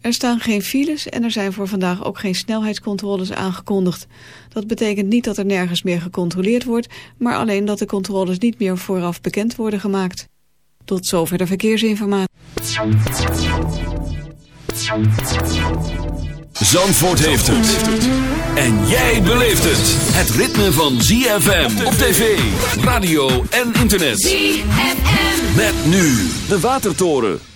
Er staan geen files en er zijn voor vandaag ook geen snelheidscontroles aangekondigd. Dat betekent niet dat er nergens meer gecontroleerd wordt, maar alleen dat de controles niet meer vooraf bekend worden gemaakt. Tot zover de verkeersinformatie. Zandvoort heeft het. En jij beleeft het. Het ritme van ZFM op tv, radio en internet. ZFM. Met nu de Watertoren.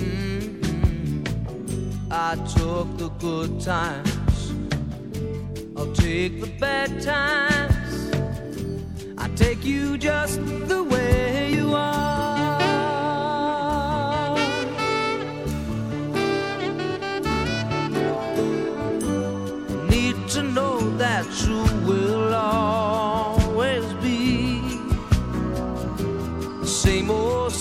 Mhm. I took the good times, I'll take the bad times. I take you just the way you are.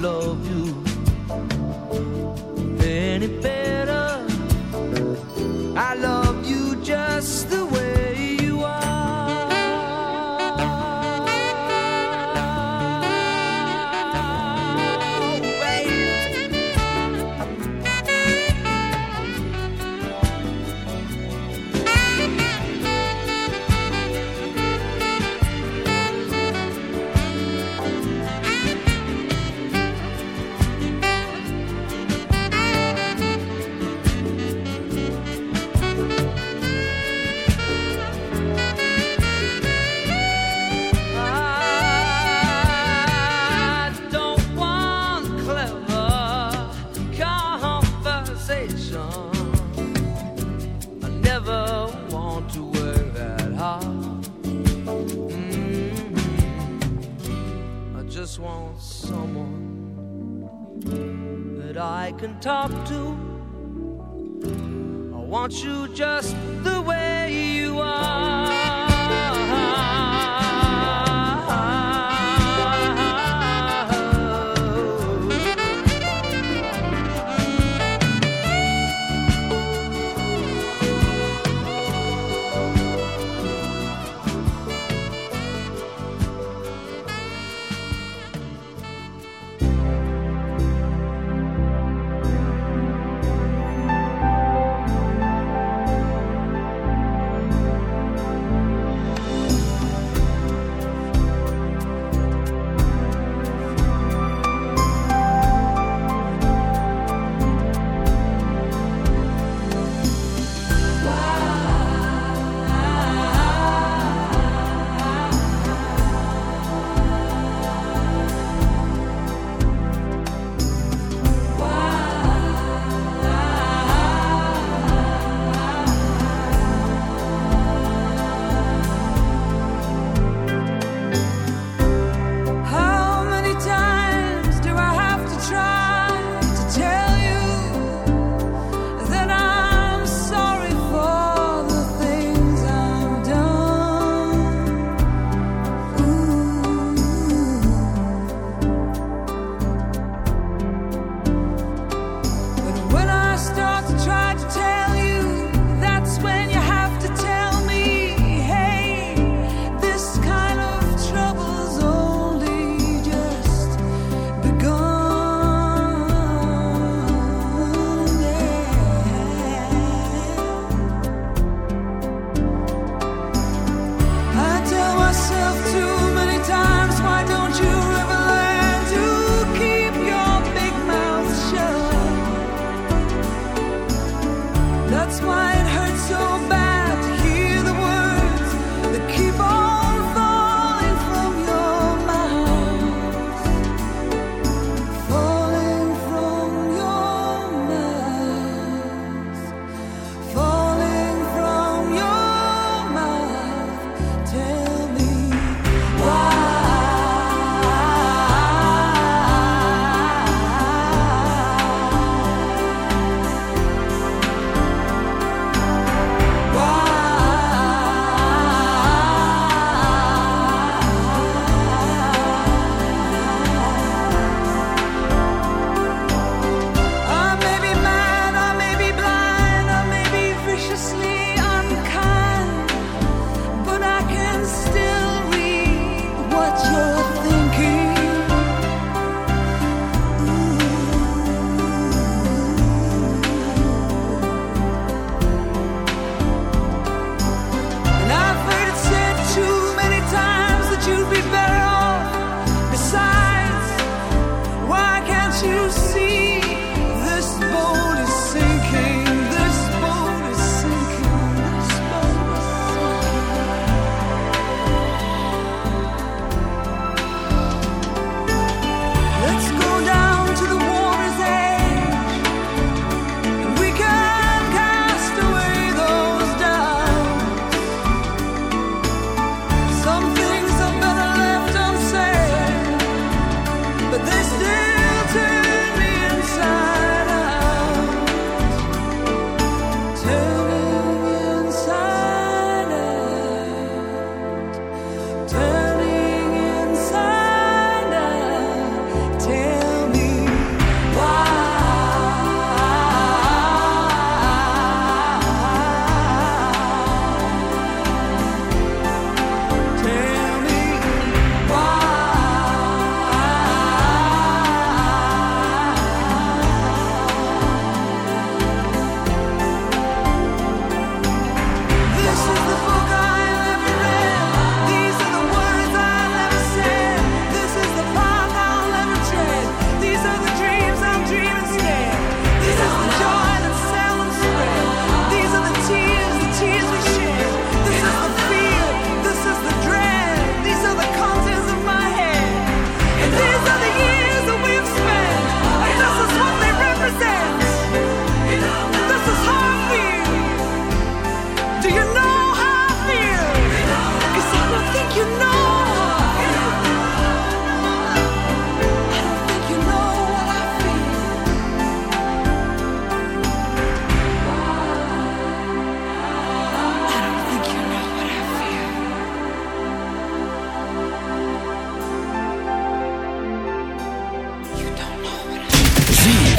Love you any better. I love Won't you just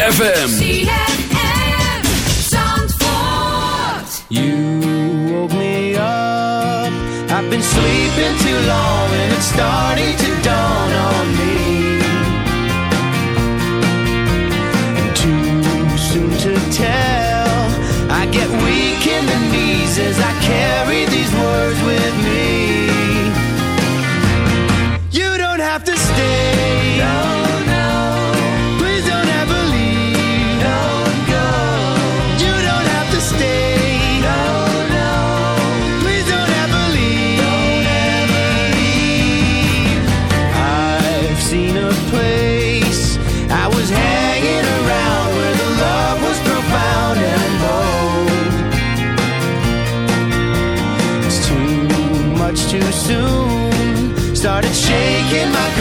ZFM. Zandvoort. You woke me up. I've been sleeping too long and it's starting to dawn on me. And too soon to tell. I get weak in the knees as I care. started shaking my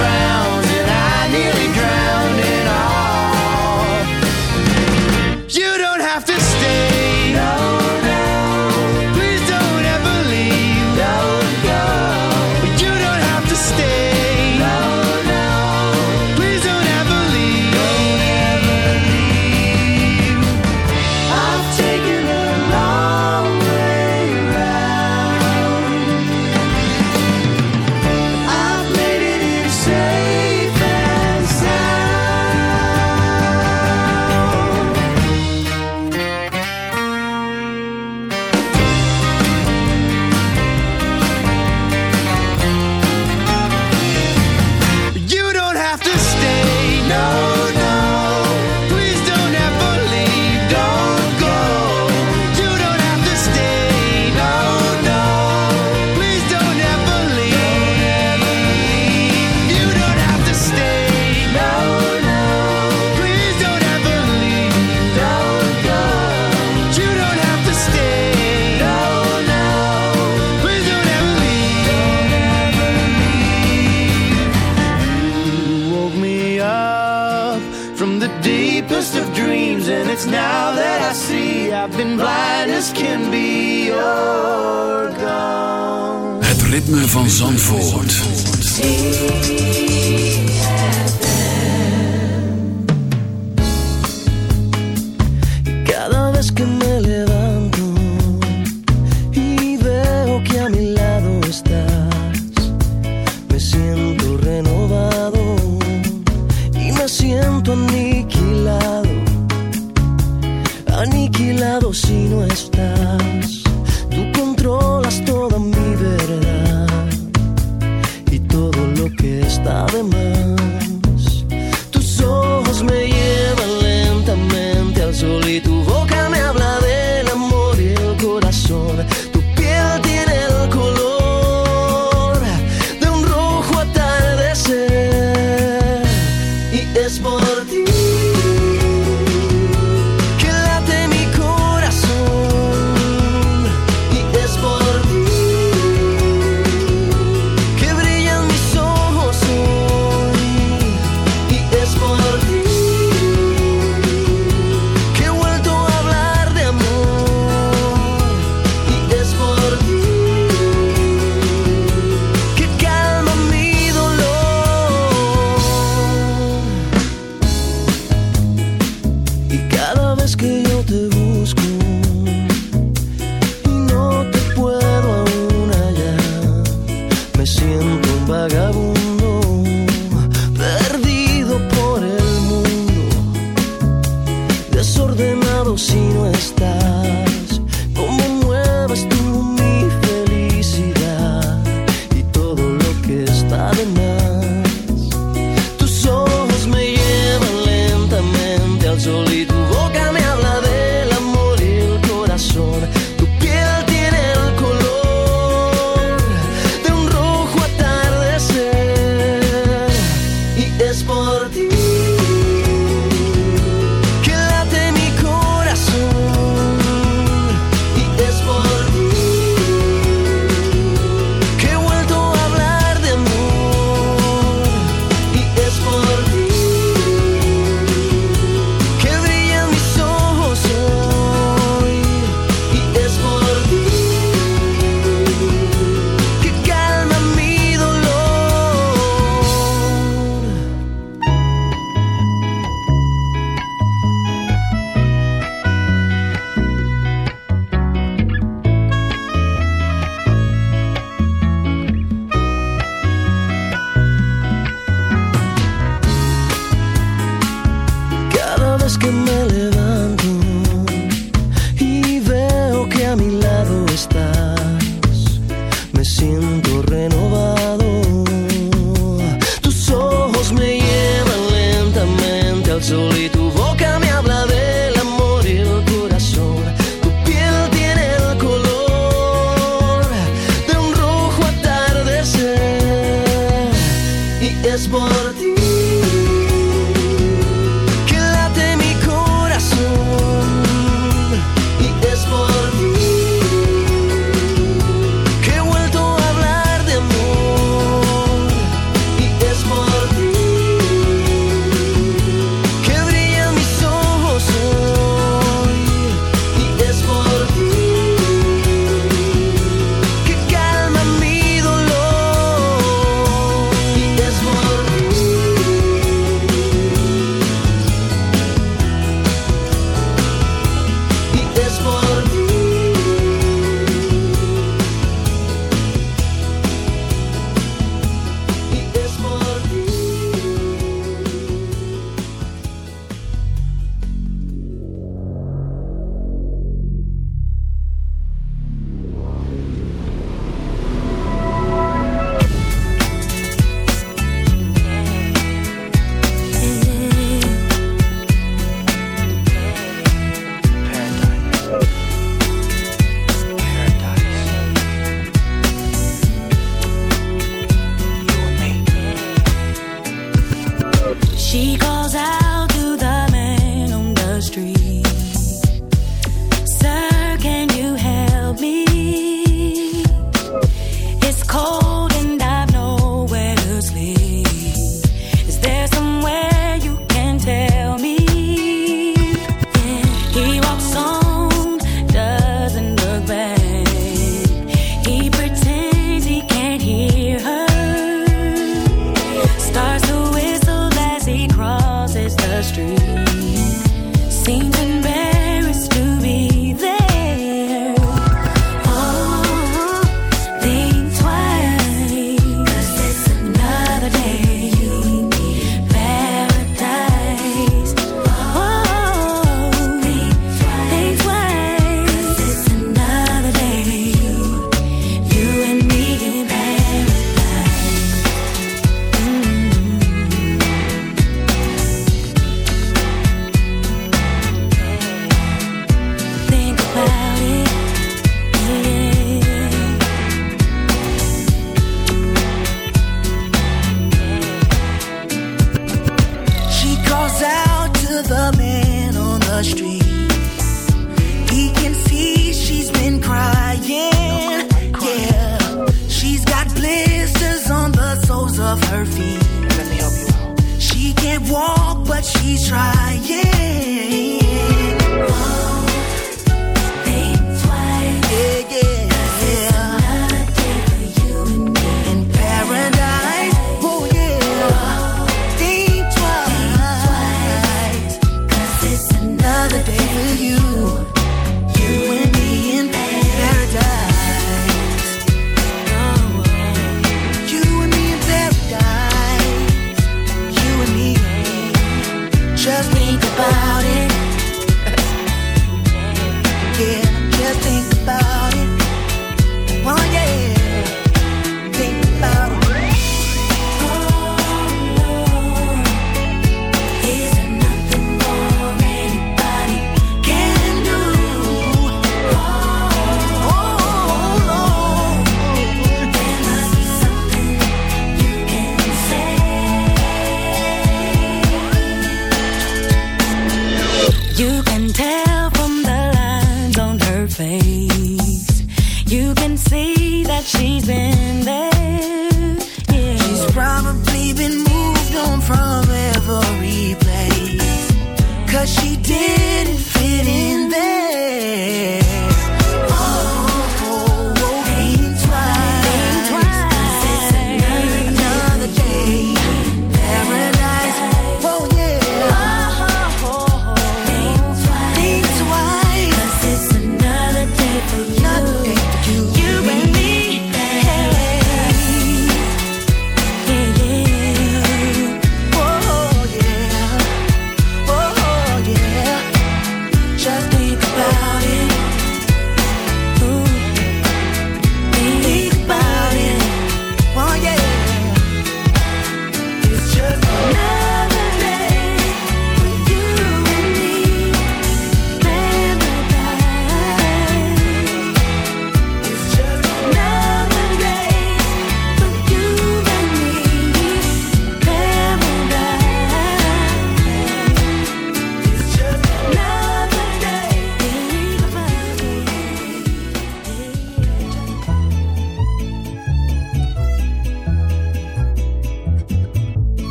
Zandvoort.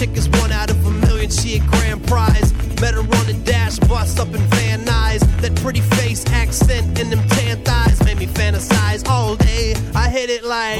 chick is one out of a million, she a grand prize. Met her on the dash, bus up in Van Nuys. That pretty face, accent, and them tan thighs made me fantasize all day. I hit it like.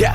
Yeah,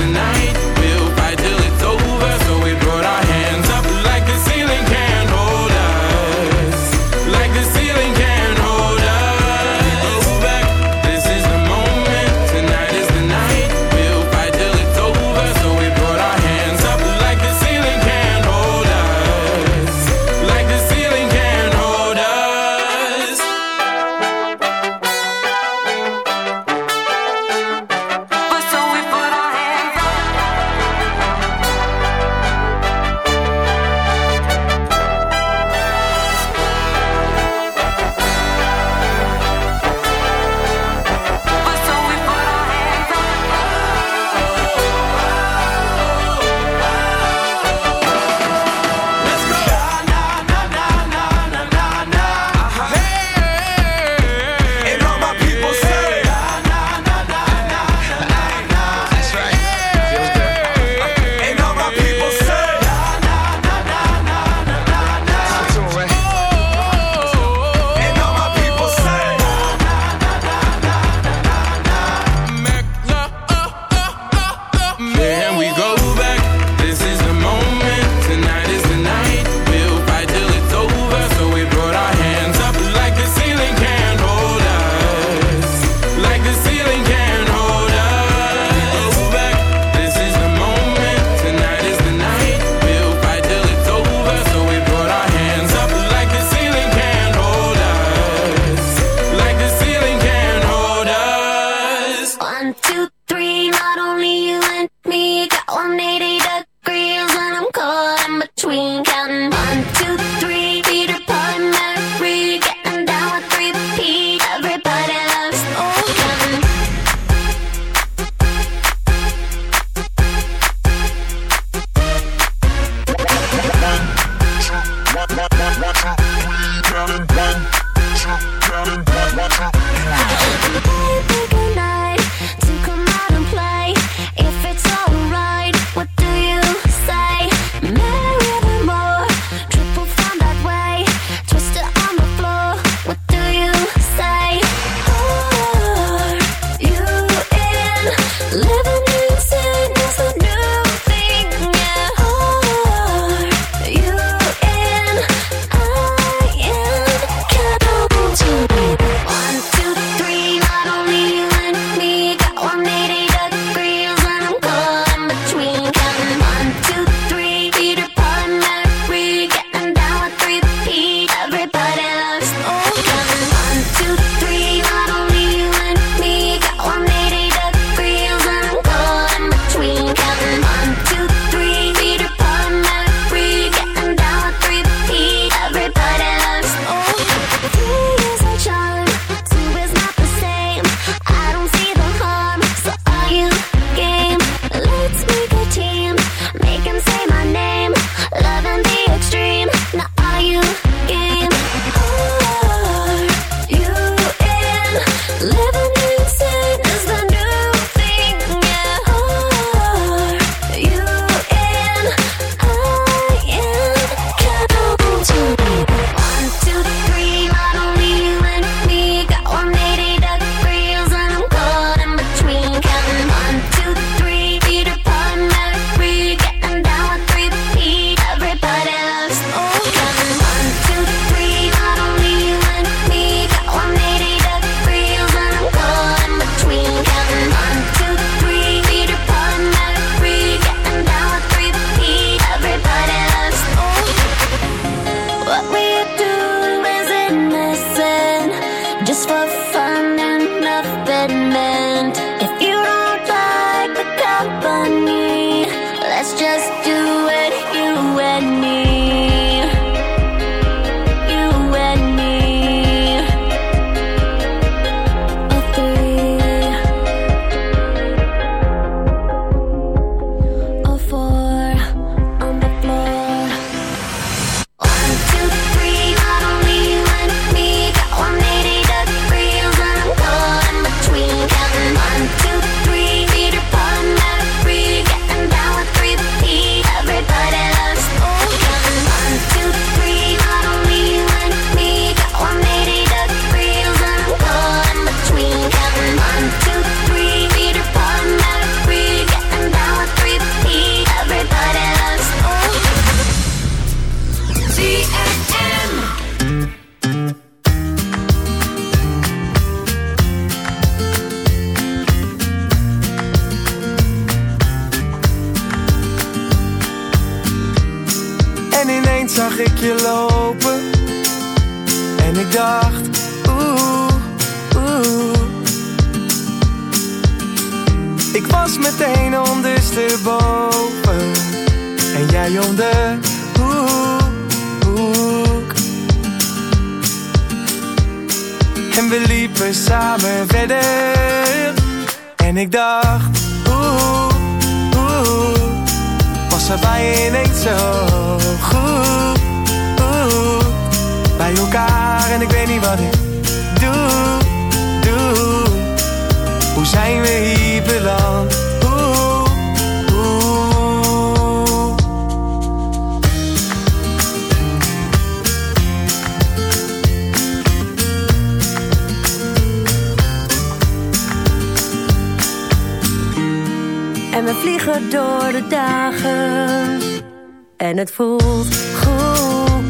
goed.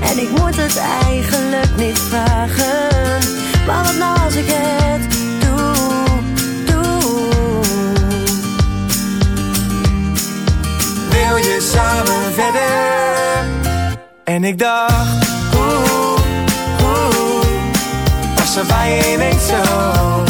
En ik moet het eigenlijk niet vragen. Maar wat nou als ik het doe, doe. Wil je samen verder? En ik dacht, hoe, hoe, Was er bij je zo?